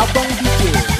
Abang DJ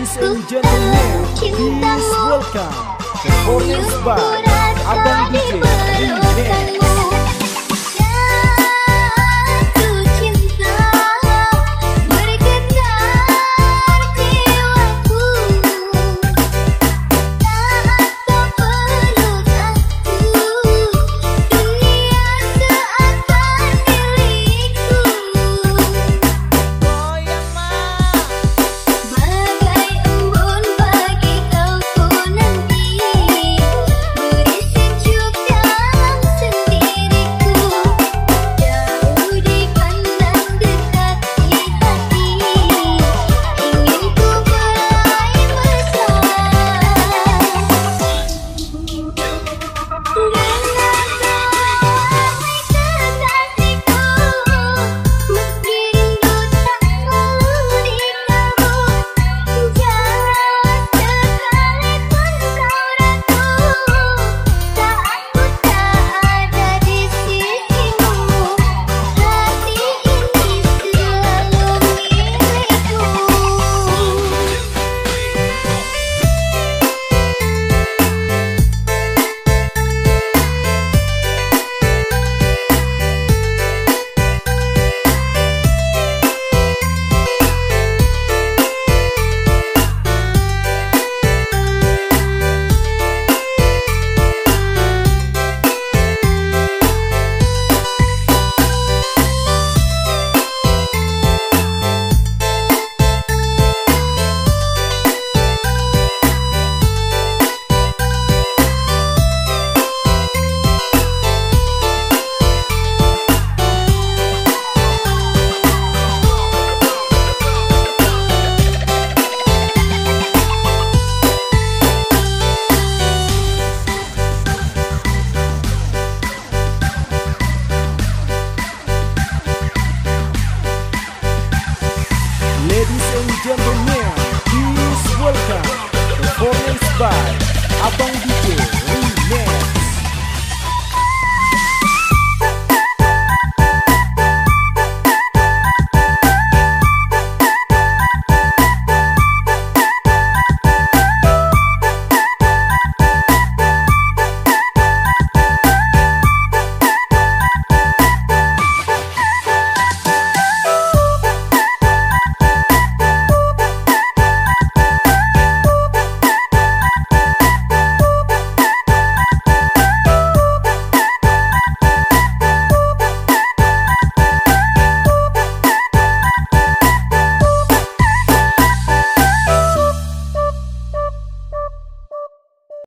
Tuhan cintamu Yuk Abang di pelukkanmu